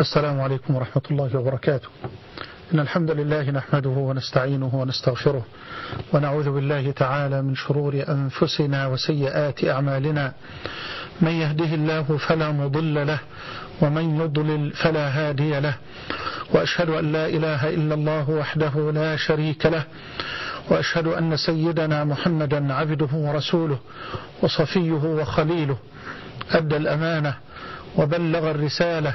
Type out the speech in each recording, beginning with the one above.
السلام عليكم ورحمة الله وبركاته. إن الحمد لله نحمده ونستعينه ونستغفره ونعوذ بالله تعالى من شرور أنفسنا وسيئات أعمالنا. من يهده الله فلا مضل له ومن يضلل فلا هادي له. وأشهد أن لا إله إلا الله وحده لا شريك له. وأشهد أن سيدنا محمدا عبده ورسوله وصفيه وخليله أدى الأمانة وبلغ الرسالة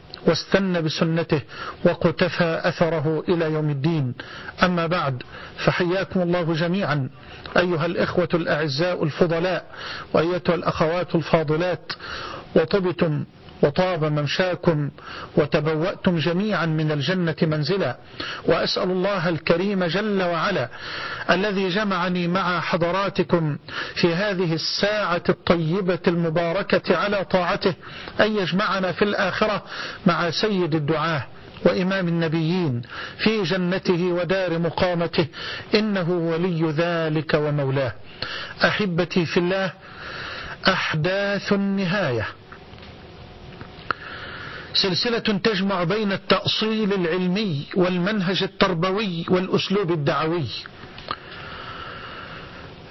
واستنى بسنته وقتفى أثره إلى يوم الدين. أما بعد فحياكم الله جميعا أيها الإخوة الأعزاء الفضلاء وأيتها الأخوات الفاضلات وطبتم وطاب ممشاكم وتبوأتم جميعا من الجنة منزلا. وأسأل الله الكريم جل وعلا الذي جمعني مع حضراتكم في هذه الساعة الطيبة المباركة على طاعته أن يجمعنا في الآخرة مع سيد الدعاه وإمام النبيين في جنته ودار مقامته. إنه ولي ذلك ومولاه. أحبتي في الله أحداث النهاية. سلسلة تجمع بين التأصيل العلمي والمنهج التربوي والأسلوب الدعوي.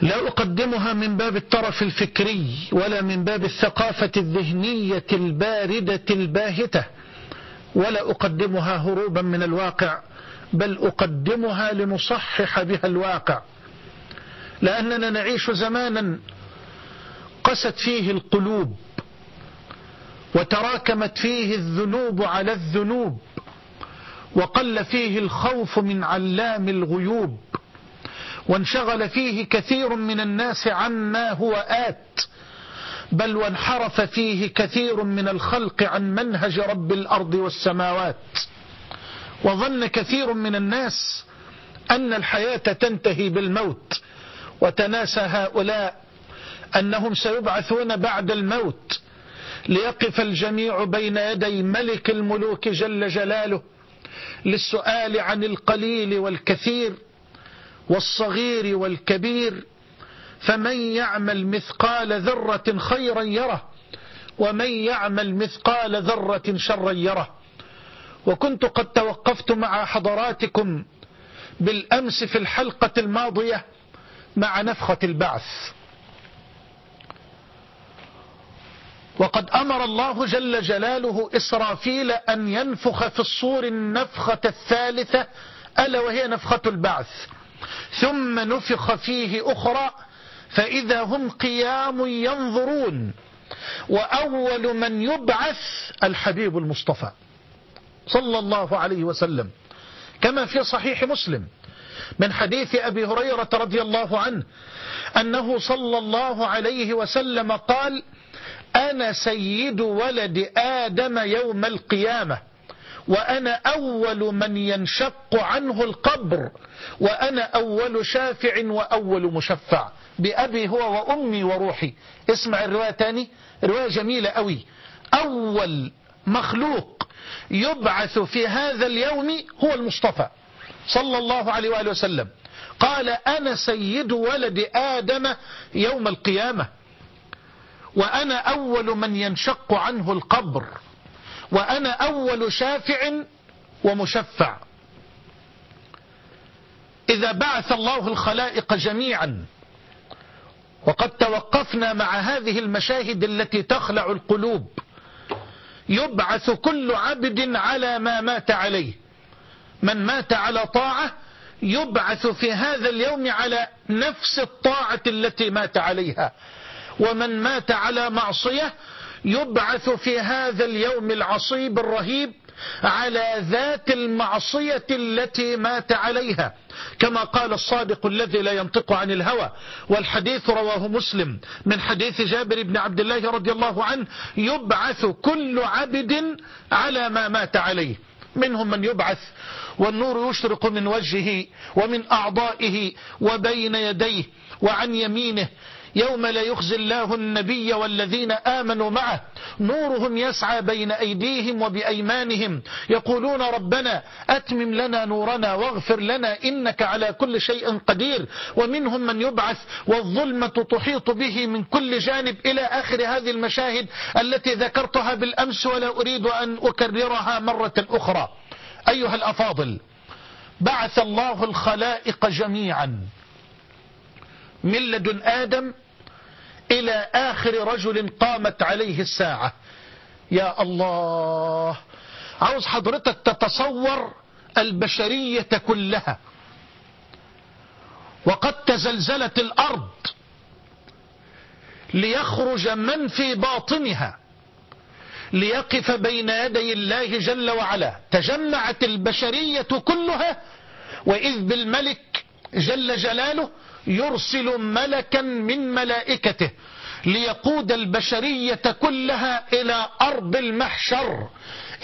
لا أقدمها من باب الطرف الفكري ولا من باب الثقافة الذهنية الباردة الباهتة ولا أقدمها هروبا من الواقع بل أقدمها لنصحح بها الواقع. لأننا نعيش زمانا قست فيه القلوب وتراكمت فيه الذنوب على الذنوب وقل فيه الخوف من علام الغيوب وانشغل فيه كثير من الناس عما هو آت بل وانحرف فيه كثير من الخلق عن منهج رب الأرض والسماوات. وظن كثير من الناس أن الحياة تنتهي بالموت وتناسى هؤلاء أنهم سيبعثون بعد الموت ليقف الجميع بين يدي ملك الملوك جل جلاله للسؤال عن القليل والكثير والصغير والكبير فمن يعمل مثقال ذرة خيرا يره ومن يعمل مثقال ذرة شرا يره. وكنت قد توقفت مع حضراتكم بالأمس في الحلقة الماضية مع نفخة البعث. وقد أمر الله جل جلاله إسرافيل أن ينفخ في الصور النفخة الثالثة ألا وهي نفخة البعث. ثم نفخ فيه أخرى فإذا هم قيام ينظرون. وأول من يبعث الحبيب المصطفى صلى الله عليه وسلم كما في صحيح مسلم من حديث أبي هريرة رضي الله عنه أنه صلى الله عليه وسلم قال أنا سيد ولد آدم يوم القيامة وأنا أول من ينشق عنه القبر وأنا أول شافع وأول مشفع بأبي هو وأمي وروحي. اسمع الرواية تاني رواية جميلة قوي أول مخلوق يبعث في هذا اليوم هو المصطفى صلى الله عليه وآله وسلم. قال أنا سيد ولد آدم يوم القيامة. وأنا أول من ينشق عنه القبر وأنا أول شافع ومشفع. إذا بعث الله الخلائق جميعا وقد توقفنا مع هذه المشاهد التي تخلع القلوب يبعث كل عبد على ما مات عليه. من مات على طاعة يبعث في هذا اليوم على نفس الطاعة التي مات عليها. ومن مات على معصية يبعث في هذا اليوم العصيب الرهيب على ذات المعصية التي مات عليها. كما قال الصادق الذي لا ينطق عن الهوى. والحديث رواه مسلم من حديث جابر بن عبد الله رضي الله عنه يبعث كل عبد على ما مات عليه. منهم من يبعث والنور يشرق من وجهه ومن أعضائه وبين يديه وعن يمينه يوم لا يخزي الله النبي والذين آمنوا معه. نورهم يسعى بين أيديهم وبأيمانهم. يقولون ربنا أتمم لنا نورنا واغفر لنا إنك على كل شيء قدير. ومنهم من يبعث والظلمة تحيط به من كل جانب إلى آخر هذه المشاهد التي ذكرتها بالأمس ولا أريد أن أكررها مرة أخرى. أيها الأفاضل بعث الله الخلائق جميعا. من لدن آدم إلى آخر رجل قامت عليه الساعة. يا الله عاوز حضرتك تتصور البشرية كلها. وقد تزلزلت الأرض ليخرج من في باطنها ليقف بين يدي الله جل وعلا. تجمعت البشرية كلها وإذ بالملك جل جلاله يرسل ملكا من ملائكته ليقود البشرية كلها إلى أرض المحشر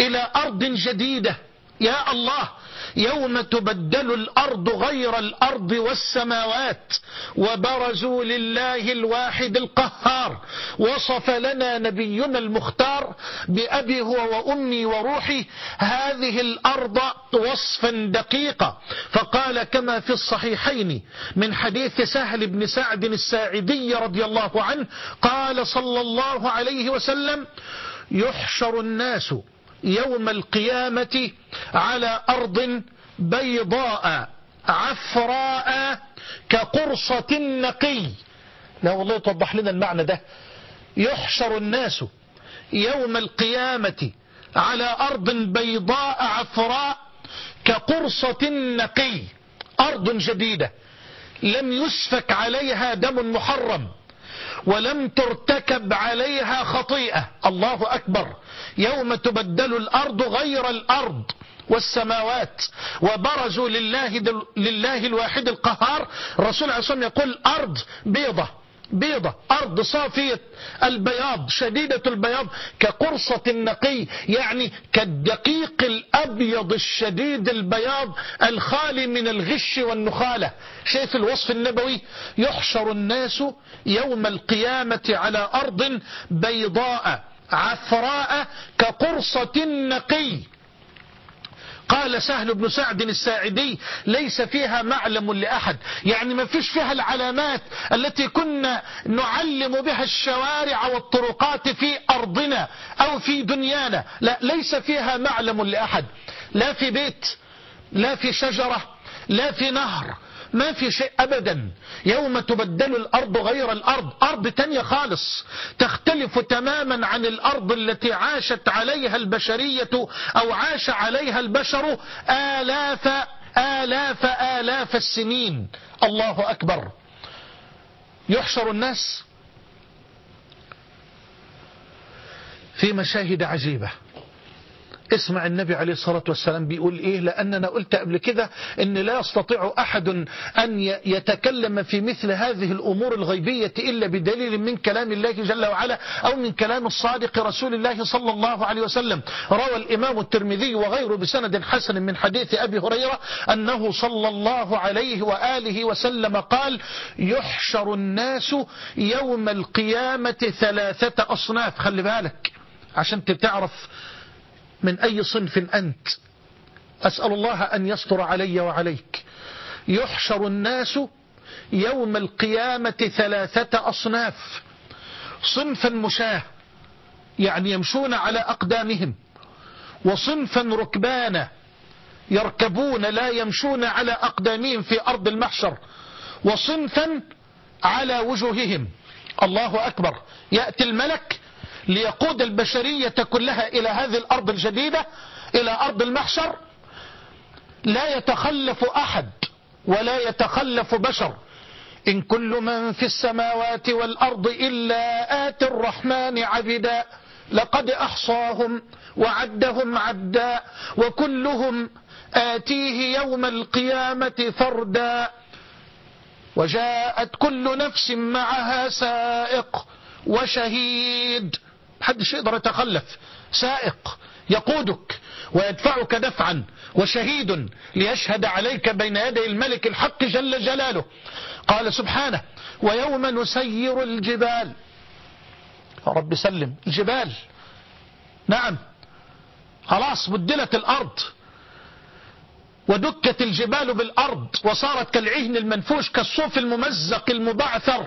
إلى أرض جديدة. يا الله! يوم تبدل الأرض غير الأرض والسماوات وبرزوا لله الواحد القهار وصف لنا نبينا المختار بأبي هو وأمي وروحي هذه الأرض وصفا دقيقا. فقال كما في الصحيحين من حديث سهل بن سعد الساعدي رضي الله عنه قال صلى الله عليه وسلم يحشر الناس يوم القيامة على أرض بيضاء عفراء كقرصة النقي لا والله توضح لنا المعنى ده. يحشر الناس يوم القيامة على أرض بيضاء عفراء كقرصة النقي أرض جديدة. لم يسفك عليها دم محرم. ولم ترتكب عليها خطيئة. الله أكبر. يوم تبدل الأرض غير الأرض والسماوات وبرزوا لله, لله الواحد القهار. الرسول عليه الصلاة والسلام يقول أرض بيضة. بيضة أرض صافية. البياض شديدة البياض كقرصة النقي يعني كالدقيق الأبيض الشديد البياض الخالي من الغش والنخالة. شايف الوصف النبوي يحشر الناس يوم القيامة على أرض بيضاء عفراء كقرصة النقي. قال سهل بن سعد الساعدي ليس فيها معلم لأحد. يعني ما فيش فيها العلامات التي كنا نعلم بها الشوارع والطرقات في أرضنا أو في دنيانا. لا ليس فيها معلم لأحد. لا في بيت لا في شجرة لا في نهر ما في شيء أبدا. يوم تبدل الأرض غير الأرض. أرض تانية خالص. تختلف تماما عن الأرض التي عاشت عليها البشرية أو عاش عليها البشر آلاف آلاف آلاف السنين. الله أكبر. يحشر الناس في مشاهد عجيبة. اسمع النبي عليه الصلاة والسلام بيقول إيه؟ لأن أنا قلت قبل كده إن لا يستطيع أحد أن يتكلم في مثل هذه الأمور الغيبية إلا بدليل من كلام الله جل وعلا أو من كلام الصادق رسول الله صلى الله عليه وسلم. روى الإمام الترمذي وغيره بسند حسن من حديث أبي هريرة أنه صلى الله عليه وآله وسلم قال يحشر الناس يوم القيامة ثلاثة أصناف. خلي بالك عشان تعرف من أي صنف أنت. أسأل الله أن يستر علي وعليك. يحشر الناس يوم القيامة ثلاثة أصناف. صنفا مشاة يعني يمشون على أقدامهم. وصنفا ركبانا يركبون لا يمشون على أقدامهم في أرض المحشر. وصنفا على وجوههم. الله أكبر. يأتي الملك ليقود البشرية كلها إلى هذه الأرض الجديدة إلى أرض المحشر. لا يتخلف أحد ولا يتخلف بشر. إن كل من في السماوات والأرض إلا آت الرحمن عبدا لقد أحصاهم وعدهم عدا وكلهم آتيه يوم القيامة فردا. وجاءت كل نفس معها سائق وشهيد. محدش يقدر يتخلف. سائق يقودك ويدفعك دفعا وشهيد ليشهد عليك بين يدي الملك الحق جل جلاله. قال سبحانه ويوم نسير الجبال. رب سلم. الجبال. نعم. خلاص بدلت الأرض. ودكت الجبال بالأرض وصارت كالعهن المنفوش كالصوف الممزق المبعثر.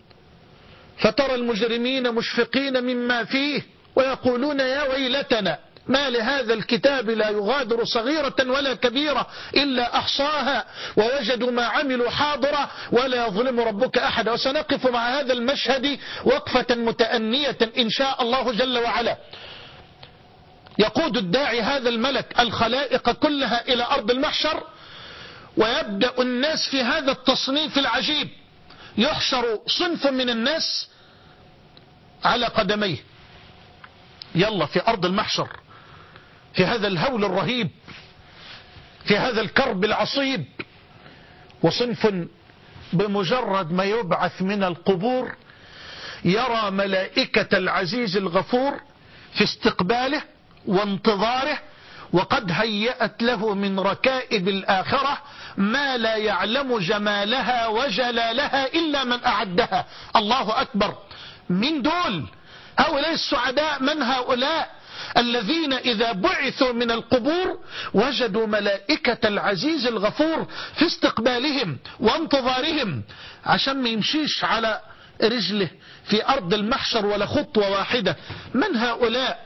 فترى المجرمين مشفقين مما فيه ويقولون يا ويلتنا ما لهذا الكتاب لا يغادر صغيرة ولا كبيرة إلا أحصاها ووجدوا ما عملوا حاضرة ولا يظلم ربك أحد. وسنقف مع هذا المشهد وقفة متأنية إن شاء الله جل وعلا. يقود الداعي هذا الملك الخلائق كلها إلى أرض المحشر ويبدأ الناس في هذا التصنيف العجيب. يحشر صنف من الناس على قدميه. يلا في أرض المحشر في هذا الهول الرهيب في هذا الكرب العصيب. وصنف بمجرد ما يبعث من القبور يرى ملائكة العزيز الغفور في استقباله وانتظاره وقد هيأت له من ركائب الآخرة ما لا يعلم جمالها وجلالها إلا من أعدها. الله أكبر. من دول؟ هؤلاء السعداء من هؤلاء الذين إذا بعثوا من القبور وجدوا ملائكة العزيز الغفور في استقبالهم وانتظارهم عشان ما يمشيش على رجله في أرض المحشر ولا خطوة واحدة. من هؤلاء؟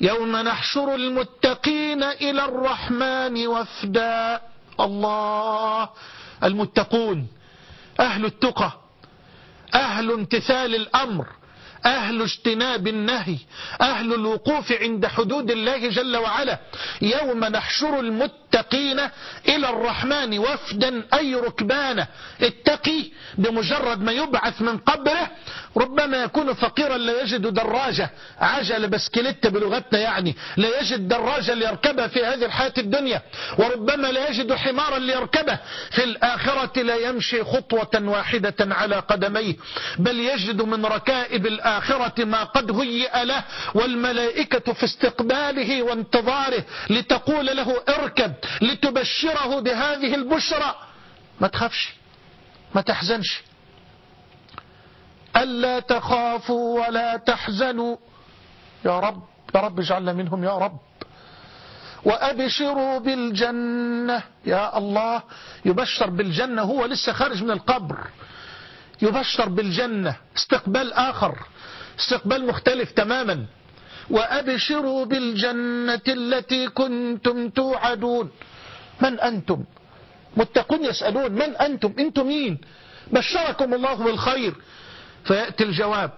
يوم نحشر المتقين إلى الرحمن وفدا. الله! المتقون أهل التقى. أهل امتثال الأمر أهل اجتناب النهي أهل الوقوف عند حدود الله جل وعلا. يوم نحشر المتقين إلى الرحمن وفدا أي ركبانا. التقي بمجرد ما يبعث من قبره. ربما يكون فقيرا لا يجد دراجة. عجل بسكليت بلغتنا يعني. لا يجد دراجة ليركبها في هذه الحياة الدنيا. وربما لا يجد حمارا ليركبه. في الآخرة لا يمشي خطوة واحدة على قدميه. بل يجد من ركائب الآخرة ما قد هيئ له. والملائكة في استقباله وانتظاره لتقول له اركب. لتبشره بهذه البشرى. ما تخافش ما تحزنش. ألا تخافوا ولا تحزنوا. يا رب يا رب اجعلنا منهم يا رب. وأبشروا بالجنة. يا الله يبشر بالجنة هو لسه خارج من القبر. يبشر بالجنة. استقبال آخر استقبال مختلف تماما. وأبشروا بالجنة التي كنتم توعدون. من أنتم؟ متقون يسألون من أنتم؟ أنتم مين؟ بشركم الله بالخير. فيأتي الجواب.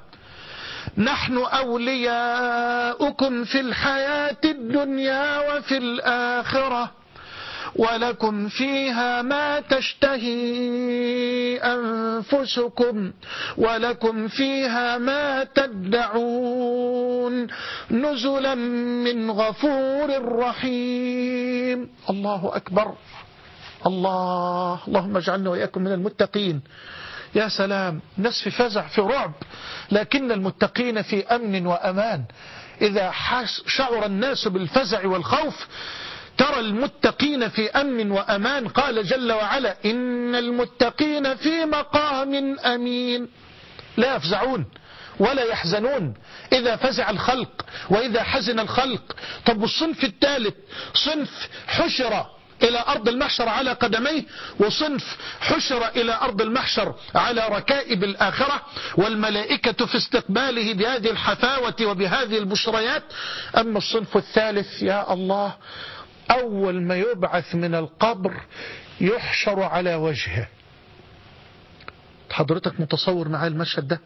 نحن أولياؤكم في الحياة الدنيا وفي الآخرة. ولكم فيها ما تشتهي أنفسكم ولكم فيها ما تدعون نزلا من غفور رحيم. الله أكبر. الله. اللهم اجعلنا وإياكم من المتقين. يا سلام. ناس في فزع في رعب. لكن المتقين في أمن وأمان. إذا شعر الناس بالفزع والخوف ترى المتقين في أمن وأمان؟ قال جل وعلا إن المتقين في مقام أمين. لا يفزعون ولا يحزنون. إذا فزع الخلق وإذا حزن الخلق طب والصنف الثالث؟ صنف حشر إلى أرض المحشر على قدميه وصنف حشر إلى أرض المحشر على ركائب الآخرة. والملائكة في استقباله بهذه الحفاوة وبهذه البشريات. أما الصنف الثالث يا الله أول ما يبعث من القبر يحشر على وجهه. حضرتك متصور معايا المشهد ده؟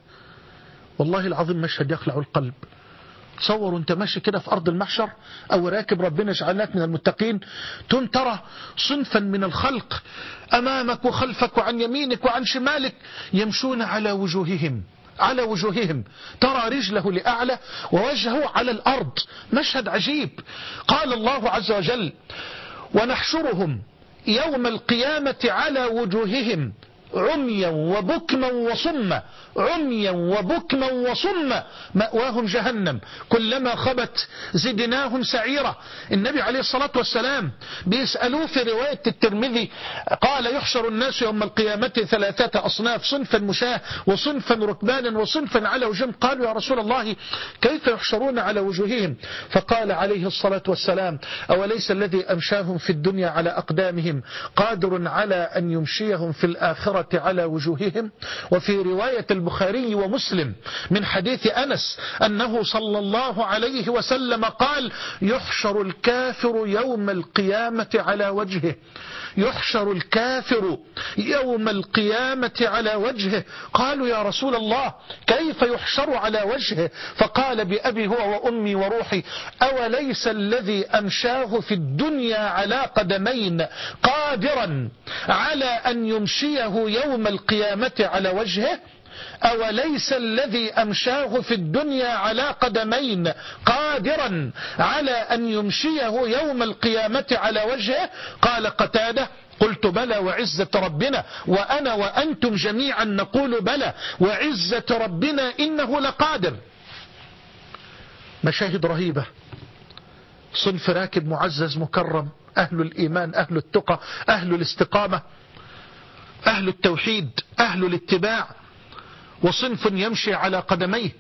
والله العظيم مشهد يخلع القلب. تصور انت ماشي كده في أرض المحشر أو راكب ربنا جعلناك من المتقين تم ترى صنفا من الخلق أمامك وخلفك وعن يمينك وعن شمالك يمشون على وجوههم. على وجوههم. ترى رجله لأعلى ووجهه على الأرض. مشهد عجيب. قال الله عز وجل ونحشرهم يوم القيامة على وجوههم عميا وبكما وصما. عميا وبكما وصما. مأواهم جهنم. كلما خبت زدناهم سعيرة النبي عليه الصلاة والسلام بيسألوه في رواية الترمذي قال يحشر الناس يوم القيامة ثلاثة أصناف صنفا مشاة وصنفا ركبانا وصنفا على وجهم قالوا يا رسول الله كيف يحشرون على وجوههم؟ فقال عليه الصلاة والسلام أوليس الذي أمشاهم في الدنيا على أقدامهم؟ قادر على أن يمشيهم في الآخرة؟ على وجوههم. وفي رواية البخاري ومسلم من حديث أنس أنه صلى الله عليه وسلم قال يحشر الكافر يوم القيامة على وجهه. يحشر الكافر يوم القيامة على وجهه. قالوا يا رسول الله كيف يحشر على وجهه؟ فقال بأبي هو وأمي وروحي أوليس الذي أمشاه في الدنيا على قدمين؟ قادرا على أن يمشيه يوم القيامة على وجهه؟ أوليس الذي أمشاه في الدنيا على قدمين قادرا على أن يمشيه يوم القيامة على وجهه؟ قال قتادة قلت بلى وعزة ربنا وأنا وأنتم جميعا نقول بلى وعزة ربنا إنه لقادر. مشاهد رهيبة صنف راكب معزز مكرم أهل الإيمان أهل التقى أهل الاستقامة. أهل التوحيد أهل الاتباع. وصنف يمشي على قدميه.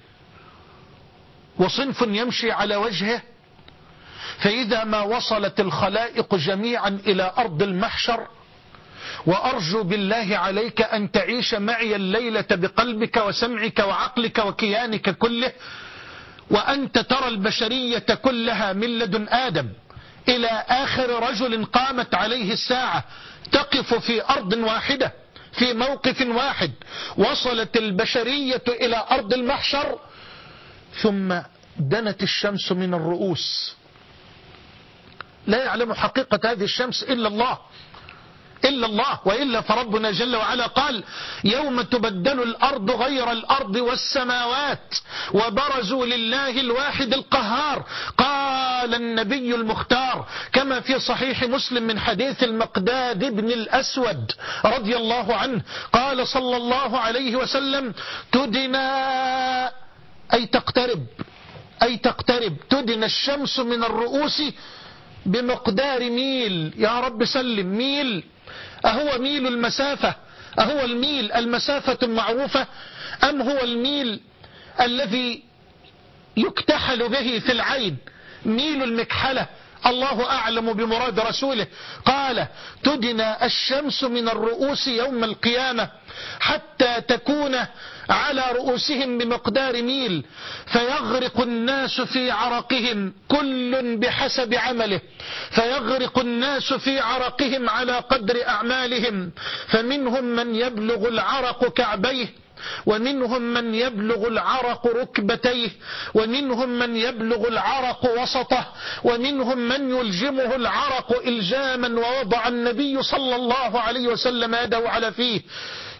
وصنف يمشي على وجهه. فإذا ما وصلت الخلائق جميعا إلى أرض المحشر وأرجو بالله عليك أن تعيش معي الليلة بقلبك وسمعك وعقلك وكيانك كله وأنت ترى البشرية كلها من لدن آدم. إلى آخر رجل قامت عليه الساعة. تقف في أرض واحدة في موقف واحد. وصلت البشرية إلى أرض المحشر ثم دنت الشمس من الرؤوس. لا يعلم حقيقة هذه الشمس إلا الله. إلا الله وإلا فربنا جل وعلا قال يوم تبدل الأرض غير الأرض والسماوات وبرزوا لله الواحد القهار. قال النبي المختار كما في صحيح مسلم من حديث المقداد بن الأسود رضي الله عنه قال صلى الله عليه وسلم تدنى أي تقترب أي تقترب تدنى الشمس من الرؤوس بمقدار ميل. يا رب سلم ميل. أهو ميل المسافة؟ أهو الميل المسافة المعروفة؟ أم هو الميل الذي يكتحل به في العين؟ ميل المكحلة. الله أعلم بمراد رسوله. قال تدنى الشمس من الرؤوس يوم القيامة حتى تكون على رؤوسهم بمقدار ميل فيغرق الناس في عرقهم كل بحسب عمله فيغرق الناس في عرقهم على قدر أعمالهم فمنهم من يبلغ العرق كعبيه ومنهم من يبلغ العرق ركبتيه ومنهم من يبلغ العرق وسطه ومنهم من يلجمه العرق إلجاما ووضع النبي صلى الله عليه وسلم يده على فيه.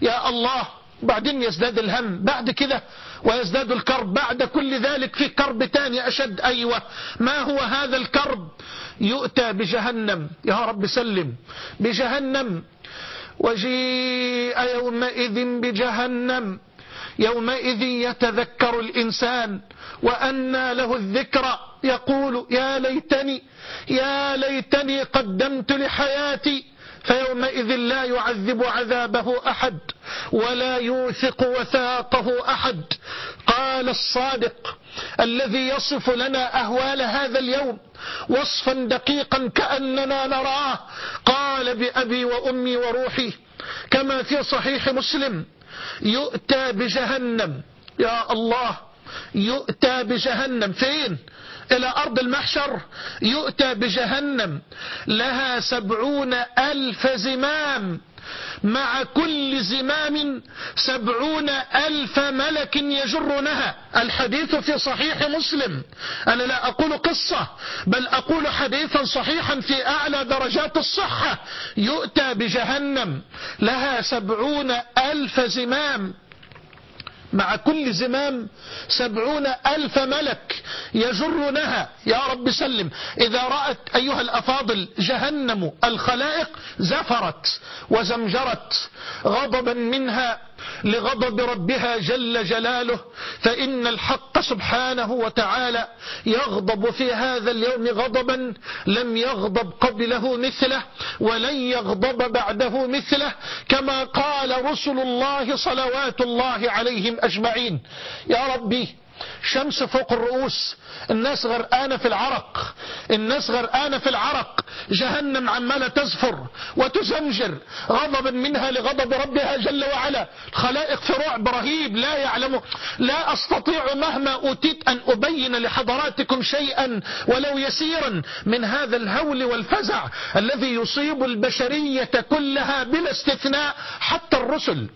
يا الله بعدين يزداد الهم بعد كده ويزداد الكرب بعد كل ذلك في كرب تاني أشد أيوة. ما هو هذا الكرب؟ يؤتى بجهنم. يا رب سلم. بجهنم. وجيء يومئذ بجهنم. يومئذ يتذكر الإنسان وأنى له الذكرى يقول يا ليتني يا ليتني قدمت لحياتي. فيومئذ لا يعذب عذابه أحد ولا يوثق وثاقه أحد. قال الصادق الذي يصف لنا أهوال هذا اليوم وصفا دقيقا كأننا نراه. قال بأبي وأمي وروحي كما في صحيح مسلم يؤتى بجهنم. يا الله يؤتى بجهنم. فين؟ إلى أرض المحشر. يؤتى بجهنم. لها سبعون ألف زمام. مع كل زمام سبعون ألف ملك يجرونها. الحديث في صحيح مسلم. أنا لا أقول قصة بل أقول حديثا صحيحا في أعلى درجات الصحة. يؤتى بجهنم لها سبعون ألف زمام. مع كل زمام سبعون ألف ملك يجرونها. يا رب سلم. إذا رأت أيها الأفاضل جهنم الخلائق زفرت وزمجرت غضبا منها لغضب ربها جل جلاله فإن الحق سبحانه وتعالى يغضب في هذا اليوم غضبا لم يغضب قبله مثله ولن يغضب بعده مثله كما قال رسل الله صلوات الله عليهم أجمعين. يا ربي شمس فوق الرؤوس الناس غرقانة في العرق الناس غرقانة في العرق جهنم عمالة تزفر وتزمجر غضبا منها لغضب ربها جل وعلا. الخلائق في رعب رهيب لا يعلم لا أستطيع مهما أوتيت أن أبين لحضراتكم شيئا ولو يسيرا من هذا الهول والفزع الذي يصيب البشرية كلها بلا استثناء حتى الرسل.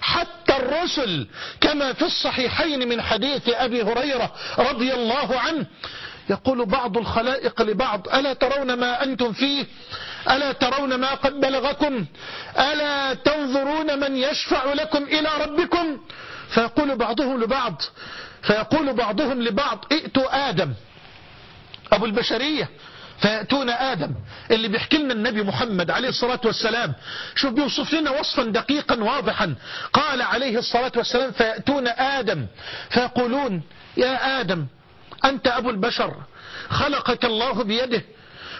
حتى الرسل كما في الصحيحين من حديث أبي هريرة رضي الله عنه يقول بعض الخلائق لبعض ألا ترون ما أنتم فيه؟ ألا ترون ما قد بلغكم؟ ألا تنظرون من يشفع لكم إلى ربكم؟ فيقول بعضهم لبعض فيقول بعضهم لبعض ائتوا آدم أبو البشرية فيأتون آدم اللي بيحكي لنا النبي محمد عليه الصلاة والسلام. شوف بيوصف لنا وصفا دقيقا واضحا. قال عليه الصلاة والسلام فيأتون آدم فيقولون يا آدم أنت أبو البشر خلقك الله بيده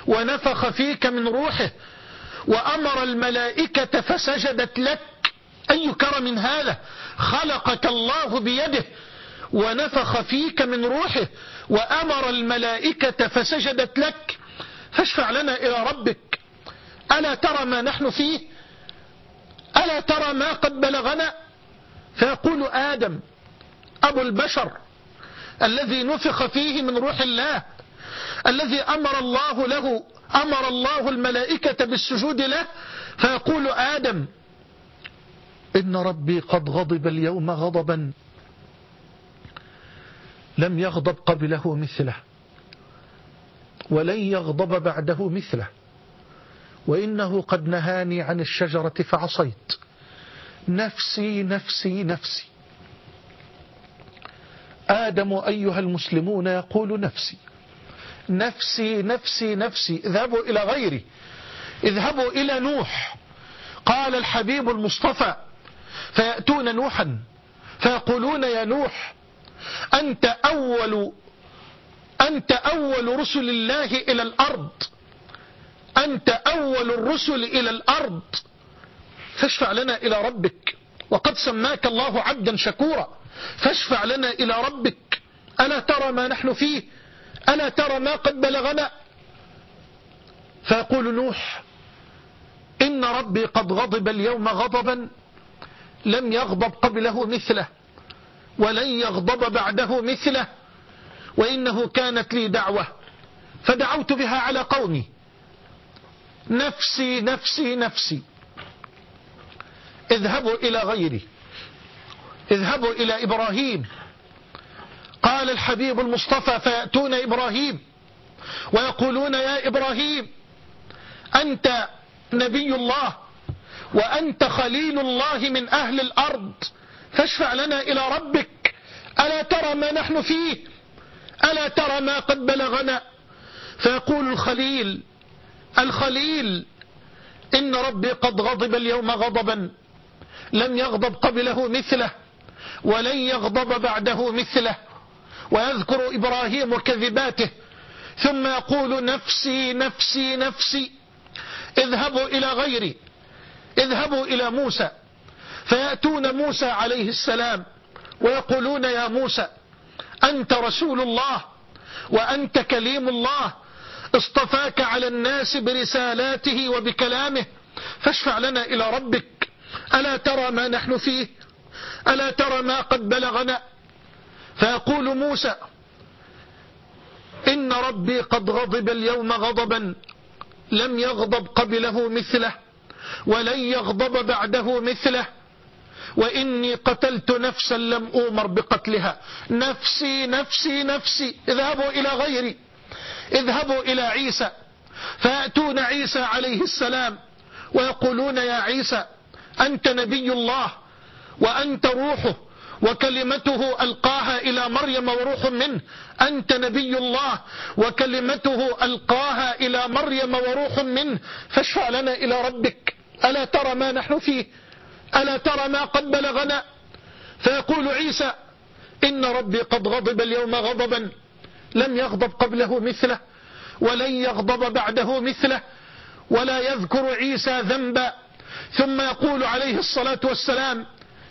ونفخ فيك من روحه وأمر الملائكة فسجدت لك. أي كرم هذا؟ خلقك الله بيده ونفخ فيك من روحه وأمر الملائكة فسجدت لك. فاشفع لنا إلى ربك. ألا ترى ما نحن فيه؟ ألا ترى ما قد بلغنا؟ فيقول آدم أبو البشر الذي نفخ فيه من روح الله الذي أمر الله له أمر الله الملائكة بالسجود له فيقول آدم إن ربي قد غضب اليوم غضبا لم يغضب قبله مثله. ولن يغضب بعده مثله. وإنه قد نهاني عن الشجرة فعصيت. نفسي نفسي نفسي. آدم أيها المسلمون يقول نفسي. نفسي نفسي نفسي. اذهبوا إلى غيري. اذهبوا إلى نوح. قال الحبيب المصطفى فيأتون نوحا. فيقولون يا نوح أنت أول أنت أول رسل الله إلى الأرض. أنت أول الرسل إلى الأرض. فاشفع لنا إلى ربك. وقد سماك الله عبدا شكورا. فاشفع لنا إلى ربك. ألا ترى ما نحن فيه؟ ألا ترى ما قد بلغنا؟ فيقول نوح إن ربي قد غضب اليوم غضبا لم يغضب قبله مثله ولن يغضب بعده مثله. وإنه كانت لي دعوة فدعوت بها على قومي. نفسي نفسي نفسي. اذهبوا إلى غيري. اذهبوا إلى إبراهيم. قال الحبيب المصطفى فيأتون إبراهيم ويقولون يا إبراهيم أنت نبي الله وأنت خليل الله من أهل الأرض. فاشفع لنا إلى ربك. ألا ترى ما نحن فيه؟ ألا ترى ما قد بلغنا؟ فيقول الخليل الخليل إن ربي قد غضب اليوم غضبا لم يغضب قبله مثله ولن يغضب بعده مثله ويذكر إبراهيم كذباته ثم يقول نفسي نفسي نفسي اذهبوا إلى غيري اذهبوا إلى موسى فيأتون موسى عليه السلام ويقولون يا موسى أنت رسول الله وأنت كليم الله. اصطفاك على الناس برسالاته وبكلامه. فاشفع لنا إلى ربك. ألا ترى ما نحن فيه؟ ألا ترى ما قد بلغنا؟ فيقول موسى إن ربي قد غضب اليوم غضبا لم يغضب قبله مثله ولن يغضب بعده مثله. وإني قتلت نفسا لم أومر بقتلها. نفسي نفسي نفسي. اذهبوا إلى غيري. اذهبوا إلى عيسى. فيأتون عيسى عليه السلام ويقولون يا عيسى أنت نبي الله وأنت روحه وكلمته ألقاها إلى مريم وروح منه. أنت نبي الله وكلمته ألقاها إلى مريم وروح منه. فاشفع لنا إلى ربك. ألا ترى ما نحن فيه؟ ألا ترى ما قد بلغنا؟ فيقول عيسى إن ربي قد غضب اليوم غضبا لم يغضب قبله مثله ولن يغضب بعده مثله ولا يذكر عيسى ذنبا. ثم يقول عليه الصلاة والسلام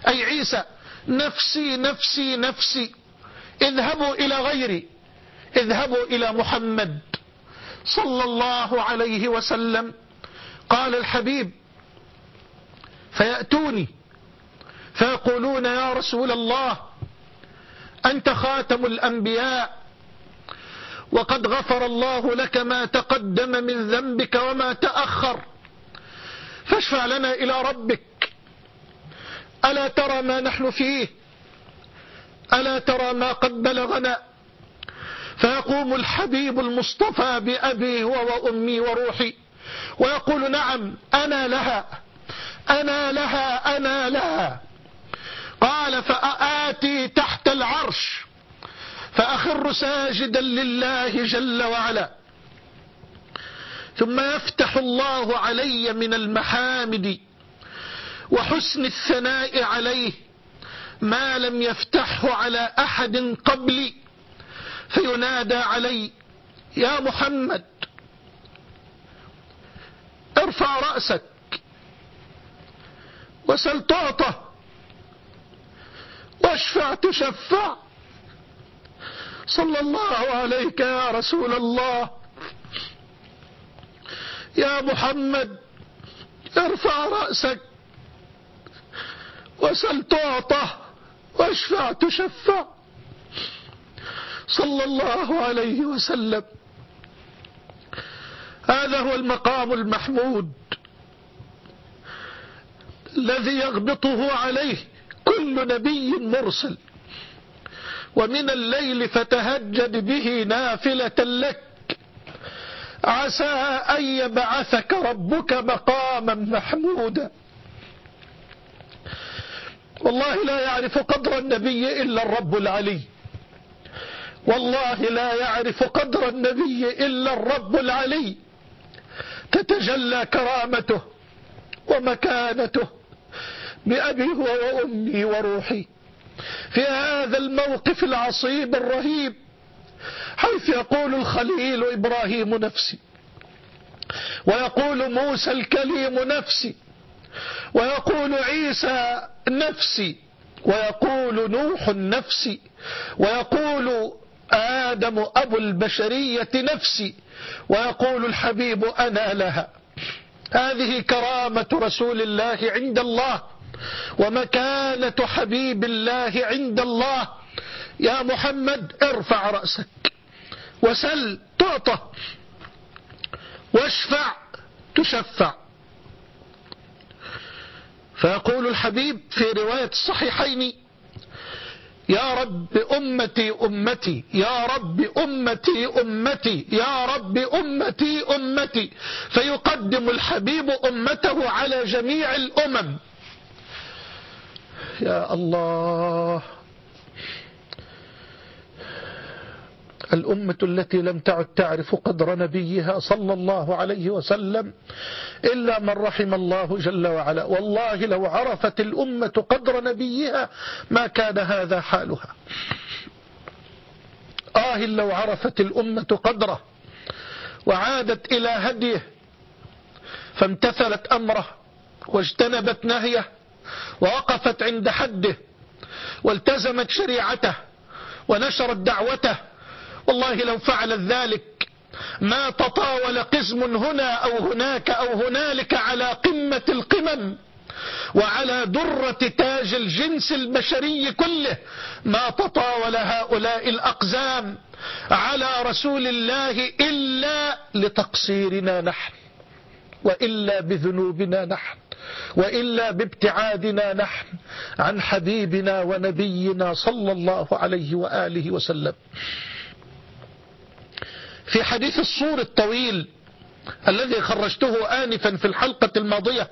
أي عيسى نفسي نفسي نفسي اذهبوا إلى غيري اذهبوا إلى محمد صلى الله عليه وسلم. قال الحبيب فيأتوني فيقولون يا رسول الله أنت خاتم الأنبياء وقد غفر الله لك ما تقدم من ذنبك وما تأخر فاشفع لنا إلى ربك ألا ترى ما نحن فيه ألا ترى ما قد بلغنا فيقوم الحبيب المصطفى بأبي وأمي وروحي ويقول نعم أنا لها أنا لها أنا لها. قال فآتي تحت العرش فأخر ساجدا لله جل وعلا. ثم يفتح الله علي من المحامد وحسن الثناء عليه ما لم يفتحه على أحد قبلي. فينادى علي يا محمد ارفع رأسك. وسل تعطى واشفع تشفع. صلى الله عليك يا رسول الله. يا محمد ارفع رأسك. وسل تعطى واشفع تشفع. صلى الله عليه وسلم. هذا هو المقام المحمود. الذي يغبطه عليه كل نبي مرسل. ومن الليل فتهجد به نافلة لك. عسى أن يبعثك ربك مقاما محمودا. والله لا يعرف قدر النبي إلا الرب العلي. والله لا يعرف قدر النبي إلا الرب العلي. تتجلى كرامته ومكانته بأبي وأمي وروحي. في هذا الموقف العصيب الرهيب حيث يقول الخليل إبراهيم نفسي ويقول موسى الكليم نفسي ويقول عيسى نفسي ويقول نوح نفسي ويقول آدم أبو البشرية نفسي ويقول الحبيب أنا لها. هذه كرامة رسول الله عند الله. ومكانة حبيب الله عند الله. يا محمد ارفع رأسك وسل تعطى واشفع تشفع. فيقول الحبيب في رواية الصحيحين يا رب أمتي أمتي يا رب أمتي أمتي يا رب أمتي أمتي. فيقدم الحبيب أمته على جميع الأمم. يا الله. الأمة التي لم تعد تعرف قدر نبيها صلى الله عليه وسلم إلا من رحم الله جل وعلا. والله لو عرفت الأمة قدر نبيها ما كان هذا حالها. آه لو عرفت الأمة قدره وعادت إلى هديه فامتثلت أمره واجتنبت نهيه ووقفت عند حده والتزمت شريعته ونشرت دعوته. والله لو فعلت ذلك ما تطاول قزم هنا أو هناك أو هنالك على قمة القمم وعلى درة تاج الجنس البشري كله ما تطاول هؤلاء الأقزام على رسول الله إلا لتقصيرنا نحن وإلا بذنوبنا نحن. وإلا بابتعادنا نحن عن حبيبنا ونبينا صلى الله عليه وآله وسلم. في حديث الصور الطويل الذي خرجته آنفا في الحلقة الماضية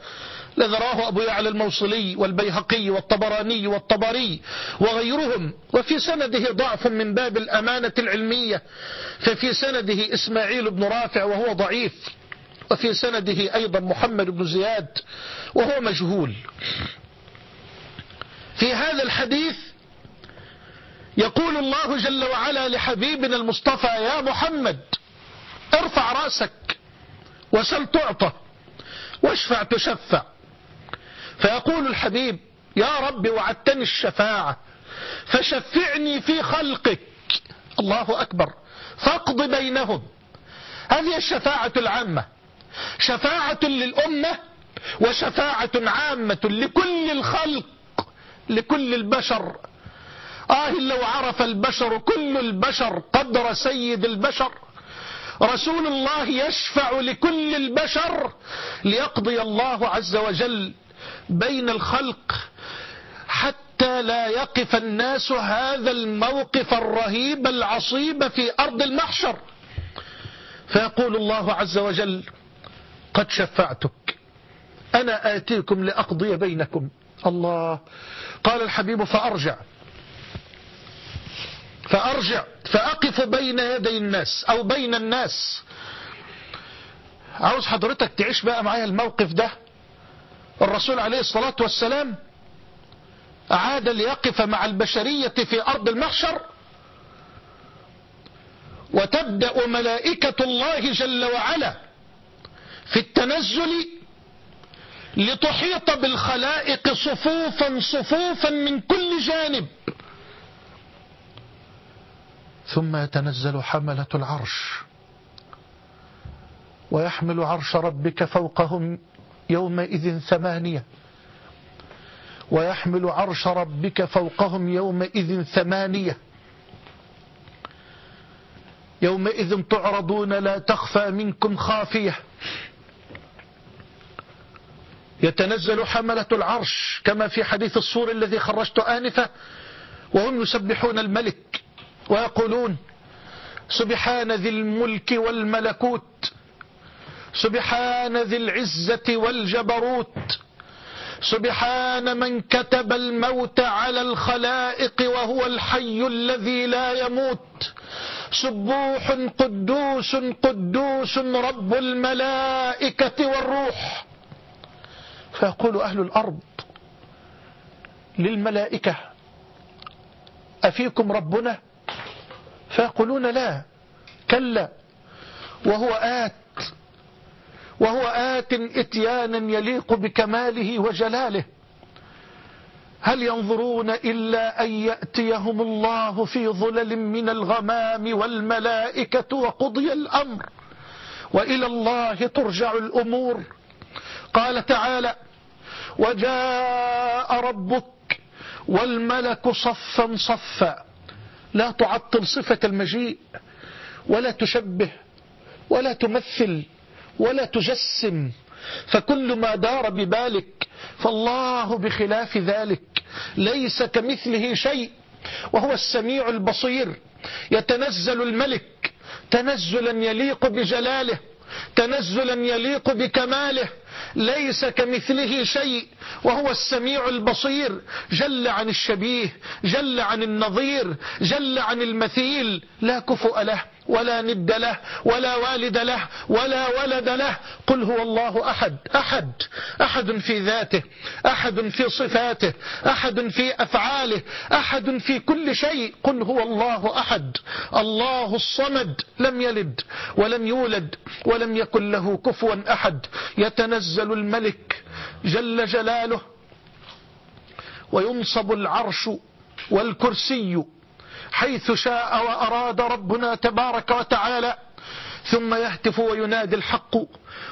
الذي رواه أبو يعلى الموصلي والبيهقي والطبراني والطبري وغيرهم وفي سنده ضعف من باب الأمانة العلمية ففي سنده إسماعيل بن رافع وهو ضعيف. وفي سنده أيضا محمد بن زياد وهو مجهول. في هذا الحديث يقول الله جل وعلا لحبيبنا المصطفى يا محمد ارفع رأسك وسل تعطى واشفع تشفع. فيقول الحبيب يا رب وعدتني الشفاعة فشفعني في خلقك. الله أكبر. فاقض بينهم. هذه الشفاعة العامة. شفاعة للأمة وشفاعة عامة لكل الخلق لكل البشر. آه لو عرف البشر كل البشر قدر سيد البشر. رسول الله يشفع لكل البشر ليقضي الله عز وجل بين الخلق حتى لا يقف الناس هذا الموقف الرهيب العصيب في أرض المحشر. فيقول الله عز وجل قد شفعتك. أنا آتيكم لأقضي بينكم. الله. قال الحبيب فأرجع. فأرجع. فأقف بين يدي الناس أو بين الناس. عاوز حضرتك تعيش بقى معايا الموقف ده؟ الرسول عليه الصلاة والسلام عاد ليقف مع البشرية في أرض المحشر. وتبدأ ملائكة الله جل وعلا في التنزل لتحيط بالخلائق صفوفا صفوفا من كل جانب. ثم يتنزل حملة العرش ويحمل عرش ربك فوقهم يومئذ ثمانية. ويحمل عرش ربك فوقهم يومئذ ثمانية. يومئذ تعرضون لا تخفى منكم خافية. يتنزل حملة العرش كما في حديث الصور الذي خرجت آنفة وهم يسبحون الملك ويقولون سبحان ذي الملك والملكوت سبحان ذي العزة والجبروت سبحان من كتب الموت على الخلائق وهو الحي الذي لا يموت. سبوح قدوس قدوس رب الملائكة والروح. فيقول أهل الأرض للملائكة أفيكم ربنا؟ فيقولون لا كلا. وهو آت وهو آت إتيانا يليق بكماله وجلاله. هل ينظرون إلا أن يأتيهم الله في ظلل من الغمام والملائكة وقضي الأمر وإلى الله ترجع الأمور؟ قال تعالى وجاء ربك والملك صفا صفا. لا تعطل صفة المجيء ولا تشبه ولا تمثل ولا تجسم. فكل ما دار ببالك فالله بخلاف ذلك. ليس كمثله شيء وهو السميع البصير. يتنزل الملك تنزلا يليق بجلاله تنزلا يليق بكماله. ليس كمثله شيء وهو السميع البصير جل عن الشبيه جل عن النظير جل عن المثيل. لا كفؤ له ولا ند له ولا والد له ولا ولد له. قل هو الله أحد أحد أحد في ذاته أحد في صفاته أحد في أفعاله أحد في كل شيء. قل هو الله أحد الله الصمد لم يلد ولم يولد ولم يكن له كفوا أحد. يتنزل الملك جل جلاله وينصب العرش والكرسي حيث شاء وأراد ربنا تبارك وتعالى ثم يهتف وينادي الحق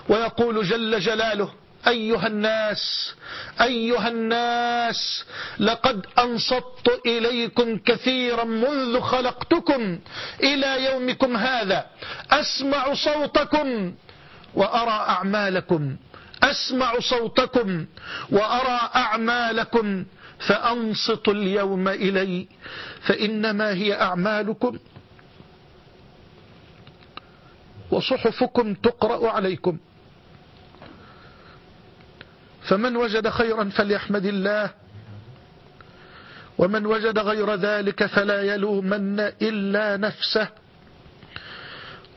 ويقول جل جلاله أيها الناس أيها الناس لقد أنصت إليكم كثيرا منذ خلقتكم إلى يومكم هذا أسمع صوتكم وأرى أعمالكم. أسمع صوتكم وأرى أعمالكم فأنصتوا اليوم إلي فإنما هي أعمالكم. وصحفكم تقرأ عليكم. فمن وجد خيرا فليحمد الله ومن وجد غير ذلك فلا يلومن إلا نفسه.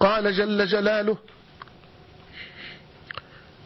قال جل جلاله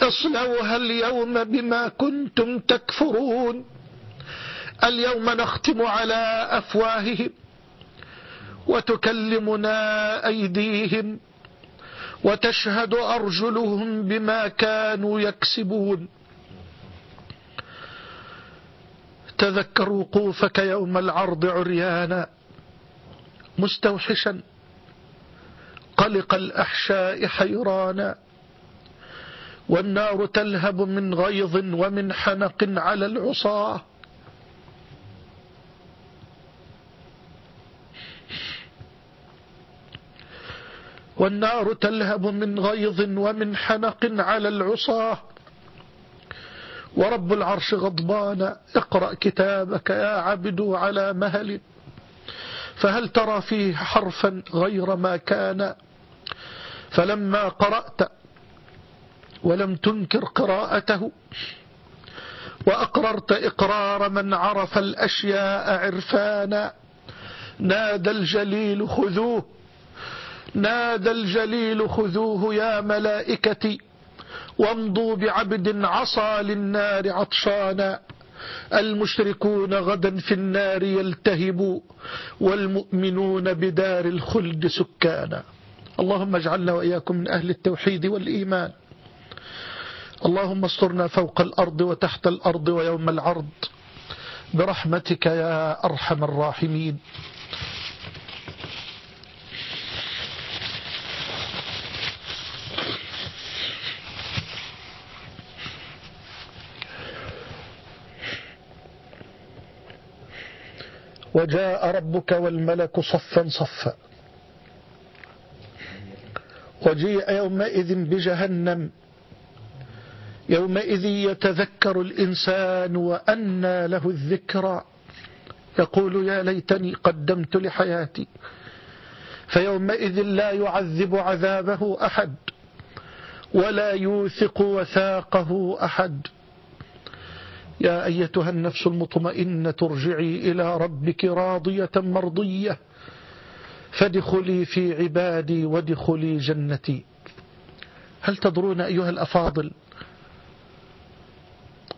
اصلوها اليوم بما كنتم تكفرون. اليوم نختم على أفواههم وتكلمنا أيديهم وتشهد أرجلهم بما كانوا يكسبون. تذكر وقوفك يوم العرض عريانا مستوحشا قلق الأحشاء حيرانا. والنار تلهب من غيظ ومن حنق على العصاه والنار تلهب من غيظ ومن حنق على العصاه ورب العرش غضبان اقرأ كتابك يا عبد على مهل. فهل ترى فيه حرفا غير ما كان؟ فلما قرأت ولم تنكر قراءته. وأقررت إقرار من عرف الأشياء عرفانا. نادى الجليل خذوه. نادى الجليل خذوه يا ملائكتي. وامضوا بعبد عصى للنار عطشانا. المشركون غدا في النار يلتهبوا. والمؤمنون بدار الخلد سكانا. اللهم اجعلنا وإياكم من أهل التوحيد والإيمان. اللهم استرنا فوق الأرض وتحت الأرض ويوم العرض. برحمتك يا أرحم الراحمين. وجاء ربك والملك صفا صفا. وجيء يومئذ بجهنم. يومئذ يتذكر الإنسان وأنى له الذكرى. يقول يا ليتني قدمت لحياتي فيومئذ لا يعذب عذابه أحد ولا يوثق وثاقه أحد. يا أيتها النفس المطمئنة ارجعي إلى ربك راضية مرضية. فادخلي في عبادي وادخلي جنتي. هل تدرون أيها الأفاضل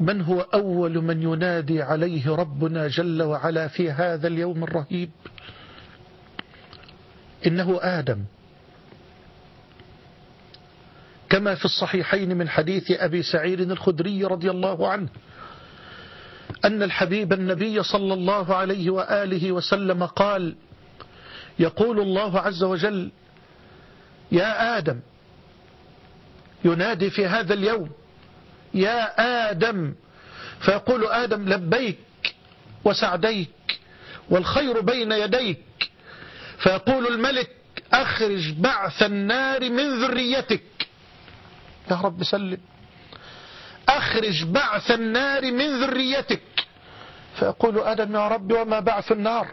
من هو أول من ينادي عليه ربنا جل وعلا في هذا اليوم الرهيب؟ إنه آدم. كما في الصحيحين من حديث أبي سعيد الخدري رضي الله عنه أن الحبيب النبي صلى الله عليه وآله وسلم قال يقول الله عز وجل يا آدم ينادي في هذا اليوم يا آدم. فيقول آدم لبيك وسعديك والخير بين يديك. فيقول الملك أخرج بعث النار من ذريتك. يا رب سلم. أخرج بعث النار من ذريتك. فيقول آدم يا رب وما بعث النار.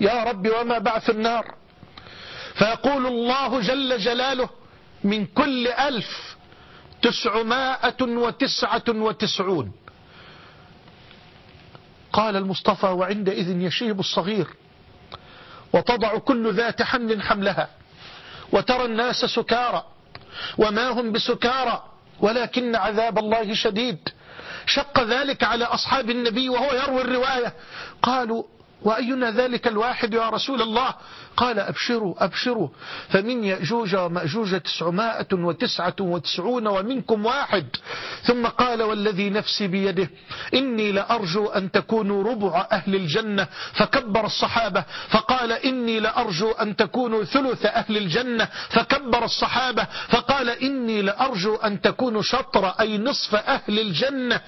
يا رب وما بعث النار. فيقول الله جل جلاله من كل ألف تسعمائة وتسعة وتسعون. قال المصطفى وعندئذ يشيب الصغير وتضع كل ذات حمل حملها وترى الناس سكارى وما هم بسكارى ولكن عذاب الله شديد. شق ذلك على أصحاب النبي وهو يروي الرواية. قالوا وأينا ذلك الواحد يا رسول الله؟ قال أبشروا أبشروا. فمن يأجوج ومأجوج تسعمائة وتسعة وتسعون ومنكم واحد. ثم قال والذي نفسي بيده إني لأرجو أن تكونوا ربع أهل الجنة. فكبر الصحابة فقال إني لأرجو أن تكونوا ثلث أهل الجنة. فكبر الصحابة فقال إني لأرجو أن تكونوا شطر أي نصف أهل الجنة.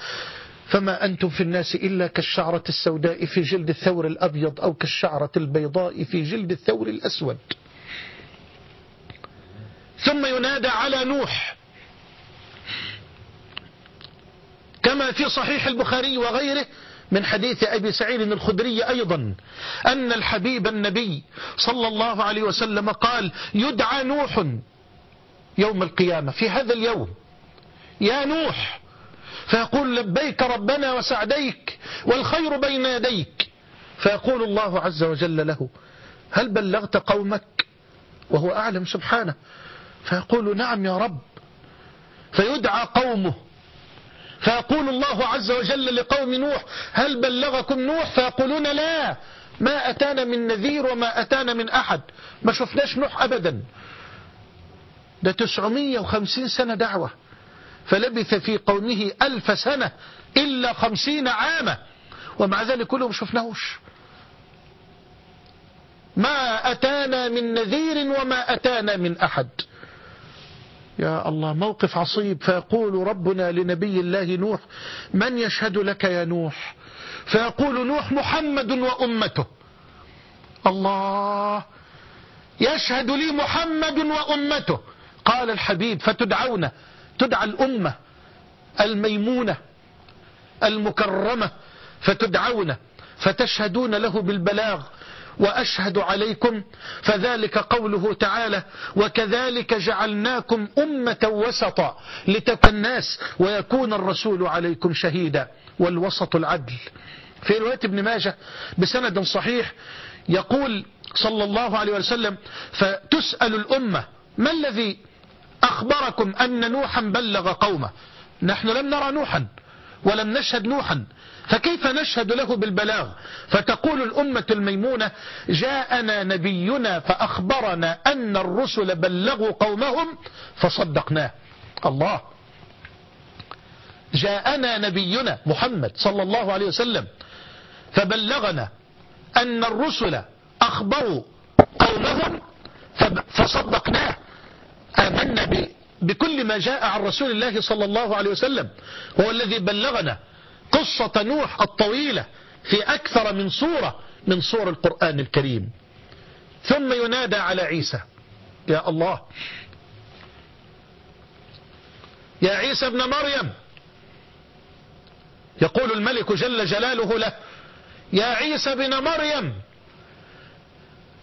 فما أنتم في الناس إلا كالشعرة السوداء في جلد الثور الأبيض أو كالشعرة البيضاء في جلد الثور الأسود. ثم ينادى على نوح. كما في صحيح البخاري وغيره من حديث أبي سعيد الخدري أيضا أن الحبيب النبي صلى الله عليه وسلم قال يدعى نوح يوم القيامة في هذا اليوم. يا نوح فيقول لبيك ربنا وسعديك والخير بين يديك. فيقول الله عز وجل له هل بلغت قومك؟ وهو أعلم سبحانه. فيقول نعم يا رب. فيدعى قومه. فيقول الله عز وجل لقوم نوح هل بلغكم نوح؟ فيقولون لا. ما أتانا من نذير وما أتانا من أحد. ما شفناش نوح أبدا. ده 950 سنة دعوة. فلبث في قومه ألف سنة إلا خمسين عاما. ومع ذلك كلهم شفناهوش. ما أتانا من نذير وما أتانا من أحد. يا الله موقف عصيب. فيقول ربنا لنبي الله نوح من يشهد لك يا نوح؟ فيقول نوح محمد وأمته. الله يشهد لي محمد وأمته. قال الحبيب فتدعون تدعى الأمة الميمونة المكرمة فتدعون فتشهدون له بالبلاغ وأشهد عليكم فذلك قوله تعالى وكذلك جعلناكم أمة وسطا لتكن الناس ويكون الرسول عليكم شهيدا والوسط العدل. في رواية ابن ماجه بسند صحيح يقول صلى الله عليه وسلم فتسأل الأمة ما الذي أخبركم أن نوحا بلغ قومه. نحن لم نرى نوحا ولم نشهد نوحا. فكيف نشهد له بالبلاغ؟ فتقول الأمة الميمونة جاءنا نبينا فأخبرنا أن الرسل بلغوا قومهم فصدقناه الله. جاءنا نبينا محمد صلى الله عليه وسلم فبلغنا أن الرسل أخبروا قومهم فصدقناه. آمنا بكل ما جاء عن رسول الله صلى الله عليه وسلم هو الذي بلغنا قصة نوح الطويلة في أكثر من صورة من صور القرآن الكريم. ثم ينادى على عيسى يا الله يا عيسى ابن مريم. يقول الملك جل جلاله له يا عيسى ابن مريم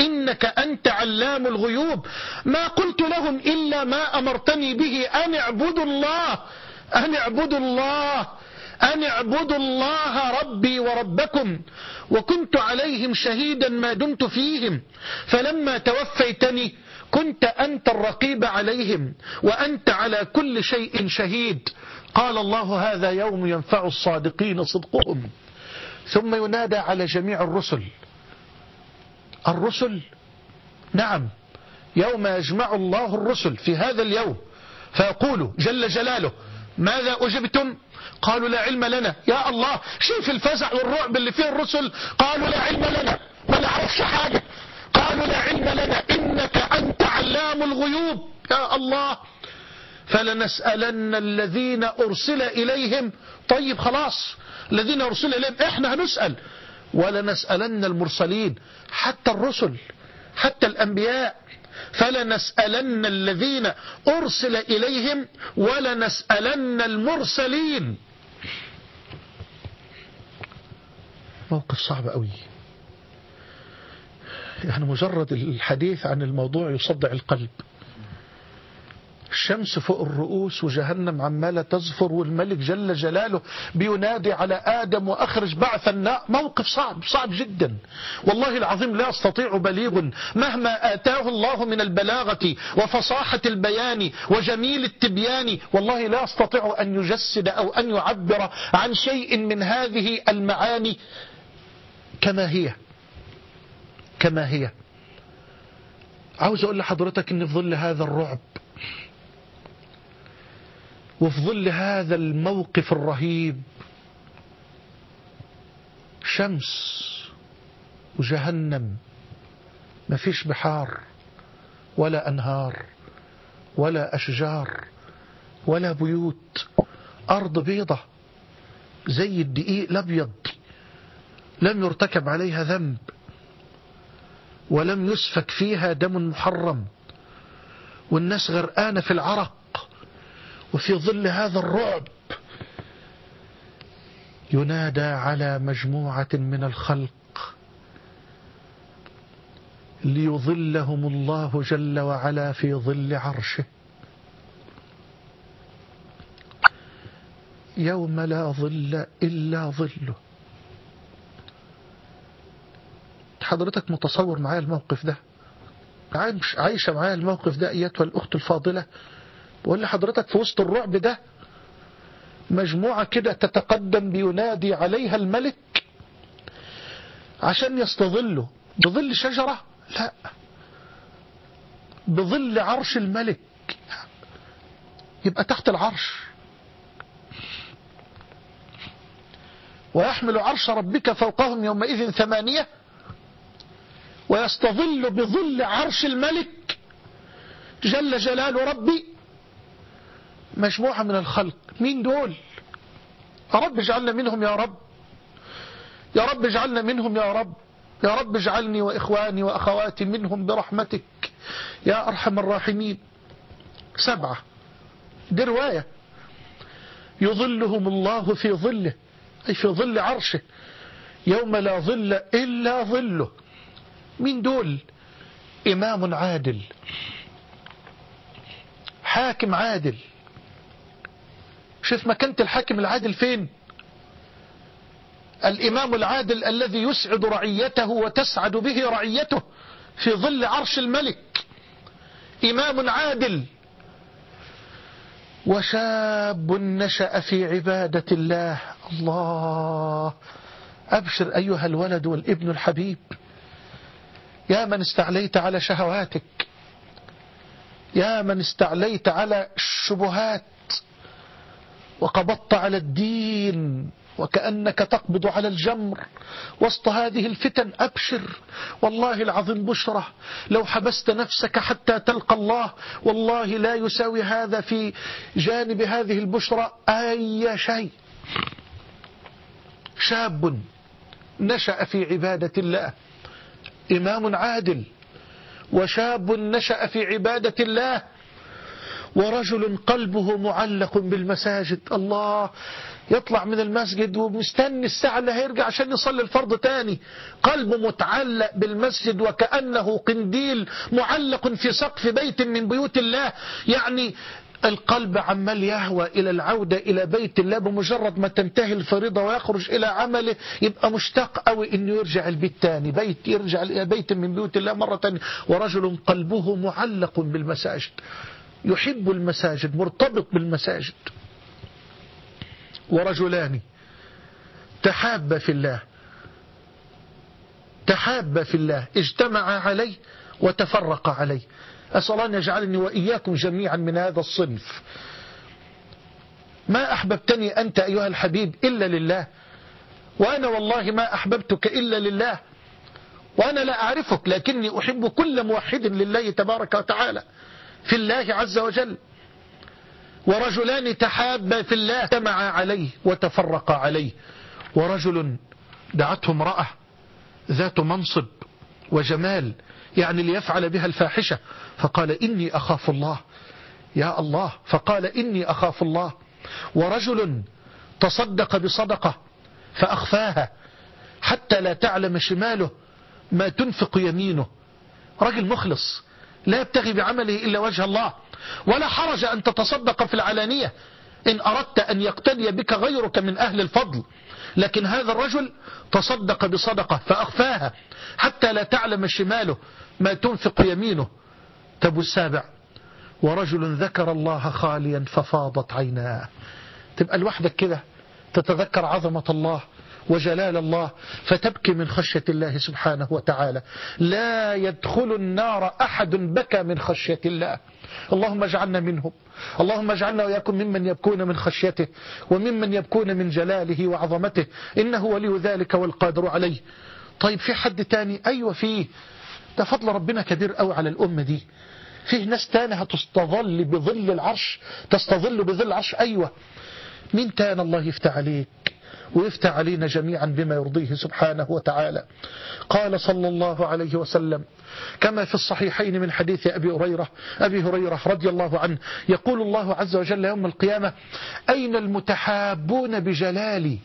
إنك أنت علام الغيوب. ما قلت لهم إلا ما أمرتني به. أن اعبدوا الله. أن اعبدوا الله. أن اعبدوا الله ربي وربكم. وكنت عليهم شهيدا ما دمت فيهم. فلما توفيتني كنت أنت الرقيب عليهم. وأنت على كل شيء شهيد. قال الله هذا يوم ينفع الصادقين صدقهم. ثم ينادى على جميع الرسل. الرسل. نعم. يوم يجمع الله الرسل في هذا اليوم. فيقول جل جلاله ماذا أجبتم؟ قالوا لا علم لنا. يا الله شوف الفزع والرعب اللي فيه الرسل. قالوا لا علم لنا. ما نعرفش حاجة. قالوا لا علم لنا. إنك أنت علام الغيوب. يا الله. فلنسألن الذين أرسل إليهم. طيب خلاص. الذين أرسل إليهم إحنا هنسأل. ولنسألن المرسلين حتى الرسل حتى الأنبياء. فلنسألن الذين أرسل إليهم ولنسألن المرسلين. موقف صعب قوي يعني مجرد الحديث عن الموضوع يصدع القلب. الشمس فوق الرؤوس وجهنم عمالة تزفر والملك جل جلاله بينادي على آدم وأخرج بعث الناء موقف صعب صعب جدا. والله العظيم لا أستطيع بليغ مهما آتاه الله من البلاغة وفصاحة البيان وجميل التبيان. والله لا أستطيع أن يجسد أو أن يعبر عن شيء من هذه المعاني كما هي. كما هي. عاوز أقول لحضرتك أن في ظل هذا الرعب وفي ظل هذا الموقف الرهيب شمس وجهنم ما فيش بحار ولا أنهار ولا أشجار ولا بيوت أرض بيضة زي الدقيق الأبيض لم يرتكب عليها ذنب ولم يسفك فيها دم محرم والناس غرقانة في العرق. وفي ظل هذا الرعب ينادى على مجموعة من الخلق ليظلهم الله جل وعلا في ظل عرشه. يوم لا ظل إلا ظله. حضرتك متصور معايا الموقف ده؟ عايشة معايا الموقف ده أيتها الأخت الفاضلة؟ بقول لحضرتك في وسط الرعب ده مجموعة كده تتقدم بينادي عليها الملك عشان يستظلوا بظل شجرة؟ لا. بظل عرش الملك. يبقى تحت العرش. ويحمل عرش ربك فوقهم يومئذ ثمانية. ويستظل بظل عرش الملك جل جلال ربي مجموعة من الخلق. مين دول؟ يا رب اجعلنا منهم يا رب. يا رب اجعلنا منهم يا رب. يا رب اجعلني وإخواني وأخواتي منهم برحمتك. يا أرحم الراحمين. سبعة. دي رواية. يظلهم الله في ظله. أي في ظل عرشه. يوم لا ظل إلا ظله. مين دول؟ إمام عادل. حاكم عادل. شوف مكانة الحاكم العادل فين؟ الإمام العادل الذي يسعد رعيته وتسعد به رعيته في ظل عرش الملك. إمام عادل وشاب نشأ في عبادة الله. الله. أبشر أيها الولد والابن الحبيب. يا من استعليت على شهواتك. يا من استعليت على الشبهات وقبضت على الدين وكأنك تقبض على الجمر. وسط هذه الفتن أبشر والله العظيم بشرة. لو حبست نفسك حتى تلقى الله والله لا يساوي هذا في جانب هذه البشرة أي شيء. شاب نشأ في عبادة الله إمام عادل. وشاب نشأ في عبادة الله ورجل قلبه معلق بالمساجد. الله يطلع من المسجد ومستني الساعة اللي هيرجع عشان يصلي الفرض تاني. قلبه متعلق بالمسجد وكأنه قنديل معلق في سقف بيت من بيوت الله. يعني القلب عمال يهوى إلى العودة إلى بيت الله بمجرد ما تنتهي الفريضة ويخرج إلى عمله يبقى مشتاق قوي إنه يرجع البيت تاني. بيت يرجع إلى بيت من بيوت الله مرة تانية. ورجل قلبه معلق بالمساجد. يحب المساجد مرتبط بالمساجد. ورجلان. تحابا في الله. تحابا في الله. اجتمعا عليه وتفرقا عليه. أسأل أن يجعلني وإياكم جميعا من هذا الصنف. ما أحببتني أنت أيها الحبيب إلا لله. وأنا والله ما أحببتك إلا لله. وأنا لا أعرفك لكني أحب كل موحد لله تبارك وتعالى. في الله عز وجل. ورجلان تحابا في الله اجتمعا عليه وتفرقا عليه. ورجل دعته امرأة ذات منصب وجمال يعني ليفعل بها الفاحشة. فقال إني أخاف الله. يا الله. فقال إني أخاف الله. ورجل تصدق بصدقة فأخفاها حتى لا تعلم شماله ما تنفق يمينه. رجل مخلص. لا يبتغي بعمله إلا وجه الله. ولا حرج أن تتصدق في العلانية. إن أردت أن يقتدي بك غيرك من أهل الفضل. لكن هذا الرجل تصدق بصدقة فأخفاها حتى لا تعلم شماله ما تنفق يمينه. تبو السابع. ورجل ذكر الله خاليا ففاضت عيناه. تبقى لوحدك كده تتذكر عظمة الله. وجلال الله فتبكي من خشية الله سبحانه وتعالى. لا يدخل النار أحد بكى من خشية الله. اللهم اجعلنا منهم. اللهم اجعلنا وياكم ممن يبكون من خشيته وممن يبكون من جلاله وعظمته. إنه ولي ذلك والقادر عليه. طيب في حد تاني؟ أيوة فيه ده فضل ربنا كبير قوي على الأمة دي. فيه ناس تاني هتستظل بظل العرش. تستظل بظل العرش. أيوة. مين تاني الله يفتح عليك؟ ويفتح علينا جميعا بما يرضيه سبحانه وتعالى. قال صلى الله عليه وسلم كما في الصحيحين من حديث أبي هريرة أبي هريرة رضي الله عنه يقول الله عز وجل يوم القيامة أين المتحابون بجلالي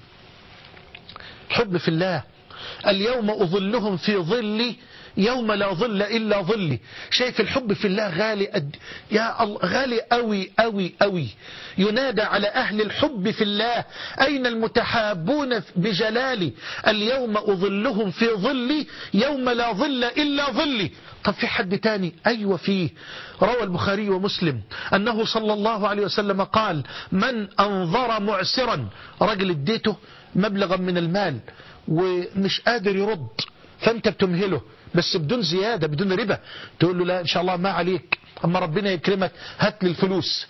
حب في الله؟ اليوم أظلهم في ظلي يوم لا ظل إلا ظلي. شايف الحب في الله غالي أد... يا الله غالي أوي أوي أوي. ينادى على أهل الحب في الله. أين المتحابون بجلالي؟ اليوم أظلهم في ظلي يوم لا ظل إلا ظلي. طب في حد تاني؟ أيوة فيه. روى البخاري ومسلم أنه صلى الله عليه وسلم قال من أنظر معسرا. رجل اديته مبلغا من المال ومش قادر يرد فأنت بتمهله. بس بدون زيادة بدون ربا. تقول له لا إن شاء الله ما عليك. أما ربنا يكرمك هات لي الفلوس.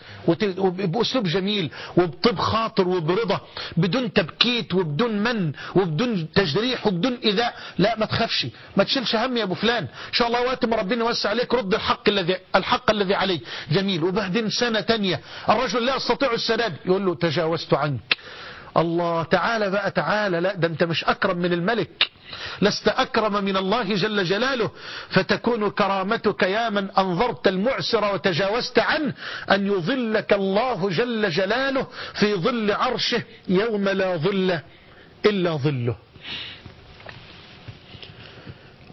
وبأسلوب جميل وبطيب خاطر وبرضا. بدون تبكيت وبدون من وبدون تجريح وبدون إذاء لا ما تخافش. ما تشيلش هم يا أبو فلان. إن شاء الله وقت ما ربنا يوسع عليك رد الحق الذي الحق الذي عليه جميل. وبعدين سنة تانية. الرجل لا يستطيع السداد. يقول له تجاوزت عنك. الله تعالى بقى تعالى لا ده انت مش أكرم من الملك. لست أكرم من الله جل جلاله. فتكون كرامتك يا من أنظرت المعسر وتجاوزت عنه أن يظلك الله جل جلاله في ظل عرشه يوم لا ظل إلا ظله.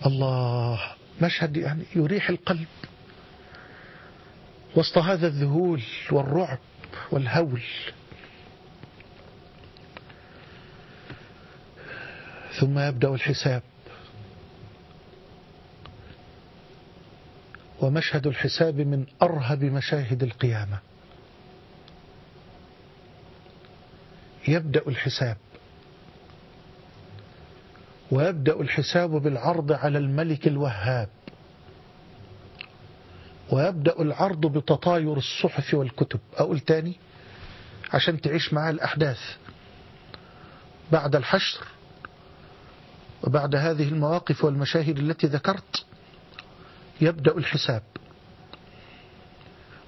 الله مشهد يعني يريح القلب. وسط هذا الذهول والرعب والهول ثم يبدأ الحساب. ومشهد الحساب من أرهب مشاهد القيامة. يبدأ الحساب. ويبدأ الحساب بالعرض على الملك الوهاب. ويبدأ العرض بتطاير الصحف والكتب. أقول تاني عشان تعيش معاه الأحداث. بعد الحشر وبعد هذه المواقف والمشاهد التي ذكرت يبدأ الحساب.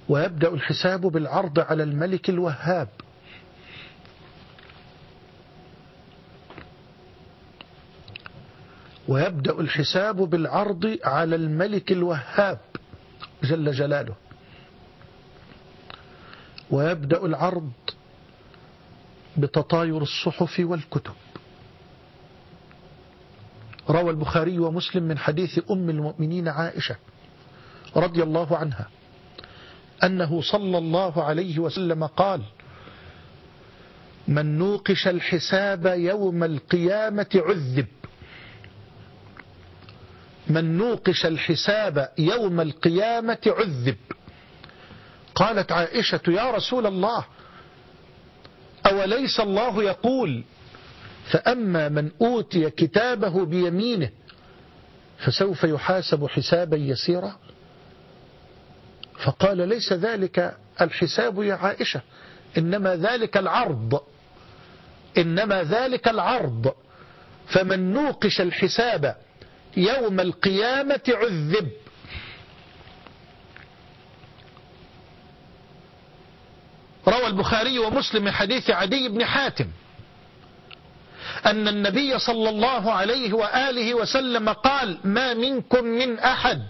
ويبدأ الحساب بالعرض على الملك الوهاب. ويبدأ الحساب بالعرض على الملك الوهاب جل جلاله. ويبدأ العرض بتطاير الصحف والكتب. روى البخاري ومسلم من حديث أم المؤمنين عائشة رضي الله عنها أنه صلى الله عليه وسلم قال من نوقش الحساب يوم القيامة عذب. من نوقش الحساب يوم القيامة عذب. قالت عائشة يا رسول الله أوليس الله يقول فأما من أوتي كتابه بيمينه فسوف يحاسب حسابا يسيرا. فقال ليس ذلك الحساب يا عائشة إنما ذلك العرض إنما ذلك العرض. فمن نوقش الحساب يوم القيامة عذب. روى البخاري ومسلم من حديث عدي بن حاتم. أن النبي صلى الله عليه وآله وسلم قال ما منكم من أحد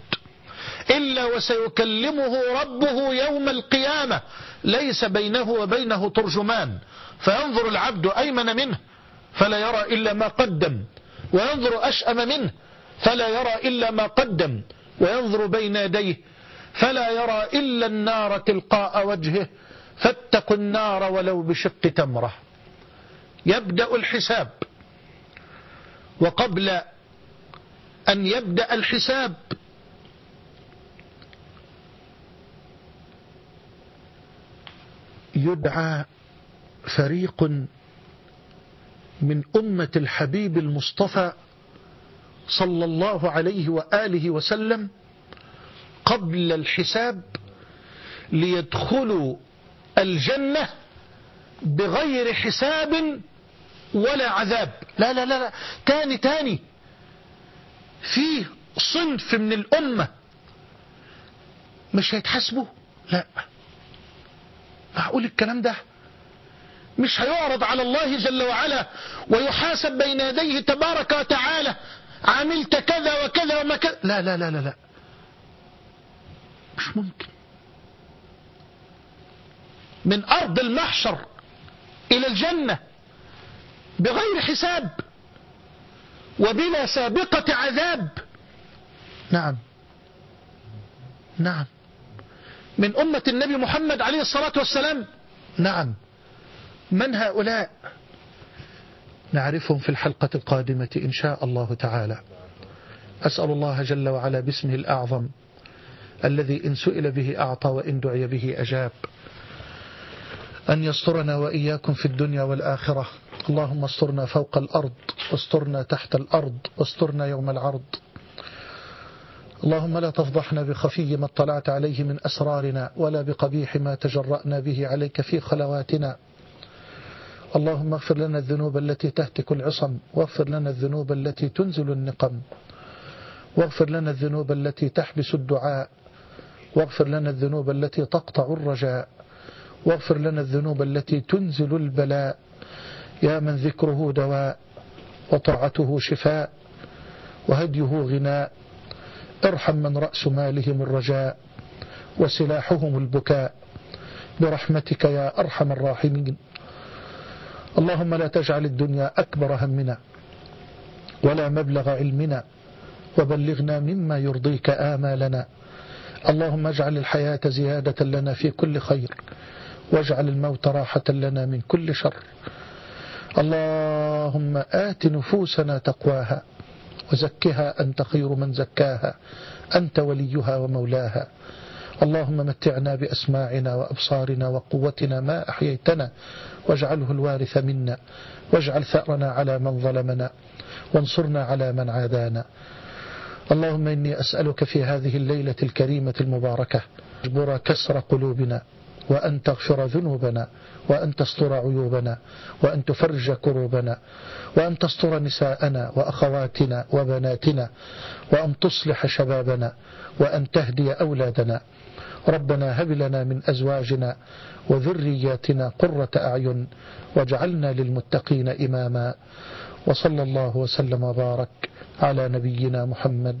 إلا وسيكلمه ربه يوم القيامة ليس بينه وبينه ترجمان. فينظر العبد أيمن منه فلا يرى إلا ما قدم. وينظر أشأم منه فلا يرى إلا ما قدم. وينظر بين يديه فلا يرى إلا النار تلقاء وجهه. فاتقوا النار ولو بشق تمرة. يبدأ الحساب. وقبل أن يبدأ الحساب يدعى فريق من أمة الحبيب المصطفى صلى الله عليه وآله وسلم قبل الحساب ليدخلوا الجنة بغير حساب ولا عذاب. لا لا لا, لا. تاني تاني. في صنف من الأمة مش هيتحاسبوا. لا. معقول الكلام ده؟ مش هيعرض على الله جل وعلا ويحاسب بين يديه تبارك وتعالى. عملت كذا وكذا وما كذا لا لا لا لا لا. مش ممكن. من أرض المحشر إلى الجنة. بغير حساب وبلا سابقة عذاب. نعم. نعم. من أمة النبي محمد عليه الصلاة والسلام. نعم. من هؤلاء؟ نعرفهم في الحلقة القادمة إن شاء الله تعالى. أسأل الله جل وعلا باسمه الأعظم الذي إن سئل به أعطى وإن دعي به أجاب. أن يسترنا وإياكم في الدنيا والآخرة. اللهم استرنا فوق الأرض واسترنا تحت الأرض واسترنا يوم العرض. اللهم لا تفضحنا بخفي ما اطلعت عليه من أسرارنا ولا بقبيح ما تجرأنا به عليك في خلواتنا. اللهم اغفر لنا الذنوب التي تهتك العصم واغفر لنا الذنوب التي تنزل النقم. واغفر لنا الذنوب التي تحبس الدعاء. واغفر لنا الذنوب التي تقطع الرجاء. واغفر لنا الذنوب التي تنزل البلاء. يا من ذكره دواء وطاعته شفاء وهديه غناء ارحم من رأس مالهم الرجاء وسلاحهم البكاء برحمتك يا أرحم الراحمين. اللهم لا تجعل الدنيا أكبر همنا ولا مبلغ علمنا وبلغنا مما يرضيك آمالنا. اللهم اجعل الحياة زيادة لنا في كل خير واجعل الموت راحة لنا من كل شر. اللهم آت نفوسنا تقواها وزكها أنت خير من زكاها أنت وليها ومولاها اللهم متعنا بأسماعنا وأبصارنا وقوتنا ما أحييتنا واجعله الوارث منا واجعل ثأرنا على من ظلمنا وانصرنا على من عادانا اللهم إني أسألك في هذه الليلة الكريمة المباركة اجبر كسر قلوبنا وأن تغفر ذنوبنا وأن تستر عيوبنا وأن تفرج كروبنا وأن تستر نساءنا وأخواتنا وبناتنا وأن تصلح شبابنا وأن تهدي أولادنا. ربنا هب لنا من أزواجنا وذرياتنا قرة أعين واجعلنا للمتقين إماما. وصلى الله وسلم وبارك على نبينا محمد